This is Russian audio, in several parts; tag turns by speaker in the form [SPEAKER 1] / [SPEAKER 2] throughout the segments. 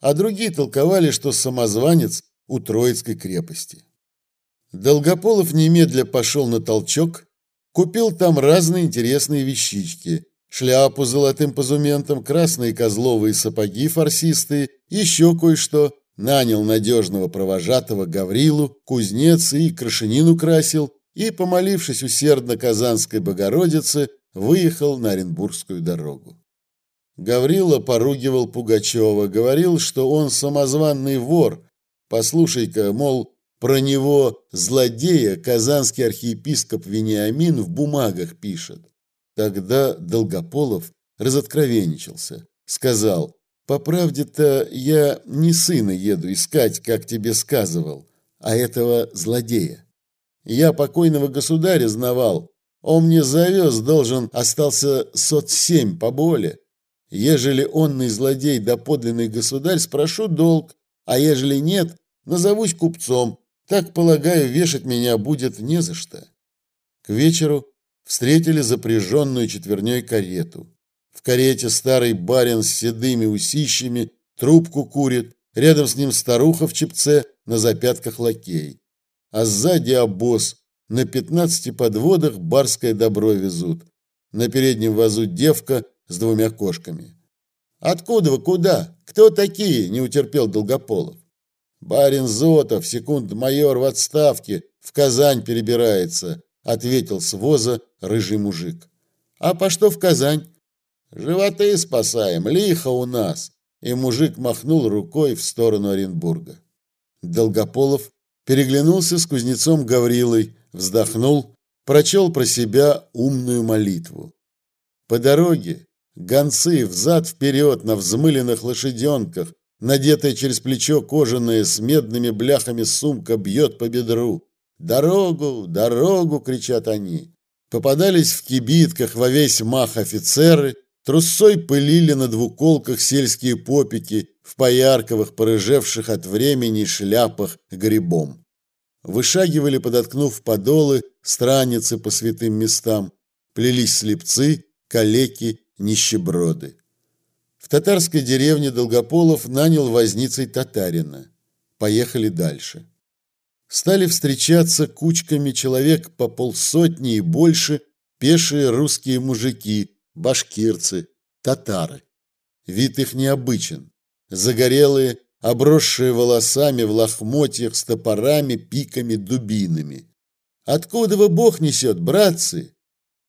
[SPEAKER 1] а другие толковали, что самозванец у Троицкой крепости. Долгополов немедля пошел на толчок, купил там разные интересные вещички, шляпу с золотым позументом, красные козловые сапоги фарсистые, еще кое-что, нанял надежного провожатого Гаврилу, кузнец и крашенину красил, и, помолившись усердно Казанской Богородице, выехал на Оренбургскую дорогу. Гаврила поругивал Пугачева, говорил, что он самозванный вор. Послушай-ка, мол, про него злодея казанский архиепископ Вениамин в бумагах пишет. Тогда Долгополов разоткровенничался, сказал, «По правде-то я не сына еду искать, как тебе сказывал, а этого злодея. Я покойного государя знавал, он мне завез, должен остался сот семь поболе. Ежели онный злодей да подлинный государь, спрошу долг, а ежели нет, назовусь купцом. Так, полагаю, вешать меня будет не за что. К вечеру встретили запряженную четверней карету. В карете старый барин с седыми усищами трубку курит, рядом с ним старуха в чепце, на запятках лакей. А сзади обоз, на пятнадцати подводах барское добро везут. На переднем вазу девка с двумя кошками. «Откуда вы куда? Кто такие?» – не утерпел Долгополов. «Барин Зотов, секунд-майор в отставке, в Казань перебирается», – ответил с воза рыжий мужик. «А по что в Казань?» «Животы спасаем, лихо у нас», и мужик махнул рукой в сторону Оренбурга. Долгополов переглянулся с кузнецом Гаврилой, вздохнул, прочел про себя умную молитву. По дороге Гонцы взад-вперед на взмыленных лошаденках, надетая через плечо кожаная с медными бляхами сумка бьет по бедру. «Дорогу! Дорогу!» — кричат они. Попадались в кибитках во весь мах офицеры, трусой пылили на двуколках сельские попики в поярковых, порыжевших от времени шляпах грибом. Вышагивали, подоткнув подолы, страницы по святым местам, плелись слепцы, калеки нищеброды. В татарской деревне Долгополов нанял возницей татарина. Поехали дальше. Стали встречаться кучками человек по полсотни и больше пешие русские мужики, башкирцы, татары. Вид их необычен. Загорелые, обросшие волосами в лохмотьях с топорами, пиками, дубинами. «Откуда вы Бог несет, братцы?»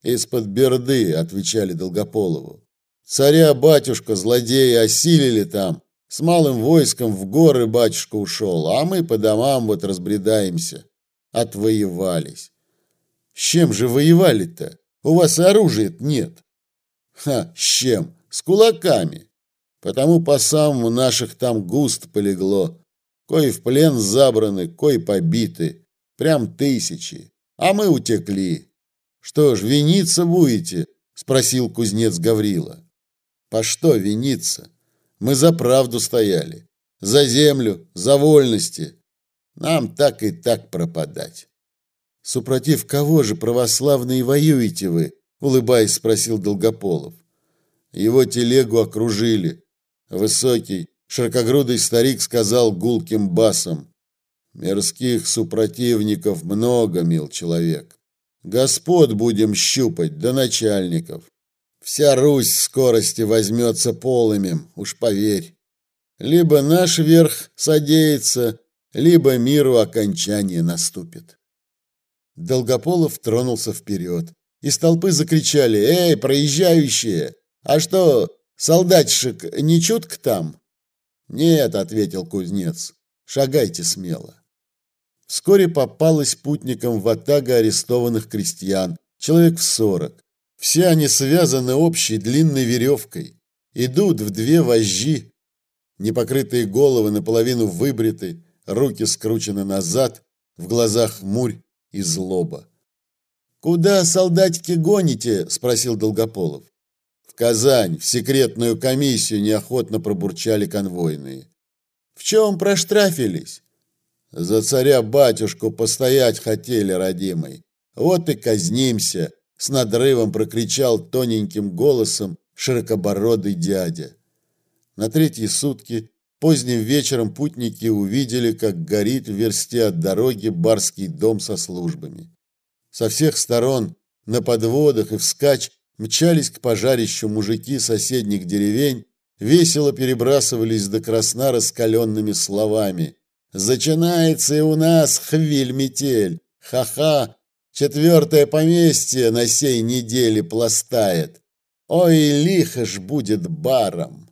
[SPEAKER 1] «Из-под берды», — отвечали Долгополову. «Царя батюшка злодеи осилили там. С малым войском в горы батюшка ушел, а мы по домам вот разбредаемся. Отвоевались». «С чем же воевали-то? У вас оружия нет». «Ха, с чем? С кулаками. Потому по самому наших там густ полегло. Кой в плен забраны, кой побиты. Прям тысячи. А мы утекли. Что ж, виниться будете? спросил кузнец Гаврила. По что виниться? Мы за правду стояли, за землю, за вольности. Нам так и так пропадать. Супротив кого же православные воюете вы? улыбаясь, спросил Долгополов. Его телегу окружили. Высокий, широкогрудый старик сказал гулким басом: "Мерзких супротивников много, мил человек. Господ будем щупать, да начальников. Вся Русь в скорости возьмется полымем, уж поверь. Либо наш верх содеется, либо миру окончание наступит. Долгополов тронулся вперед. Из толпы закричали «Эй, проезжающие! А что, солдатишек не чутк там?» «Нет», — ответил кузнец, — «шагайте смело». Вскоре попалась путникам ватага арестованных крестьян, человек в сорок. Все они связаны общей длинной веревкой, идут в две вожжи. Непокрытые головы наполовину выбриты, руки скручены назад, в глазах мурь и злоба. «Куда, солдатики, гоните?» – спросил Долгополов. «В Казань, в секретную комиссию неохотно пробурчали конвойные». «В чем проштрафились?» За царя-батюшку постоять хотели, родимый. Вот и казнимся, с надрывом прокричал тоненьким голосом широкобородый дядя. На третьи сутки поздним вечером путники увидели, как горит в версте от дороги барский дом со службами. Со всех сторон на подводах и вскачь мчались к пожарищу мужики соседних деревень, весело перебрасывались до красна раскаленными словами. «Зачинается и у нас хвиль-метель! Ха-ха! Четвертое поместье на сей неделе пластает! Ой, лихо ж будет баром!»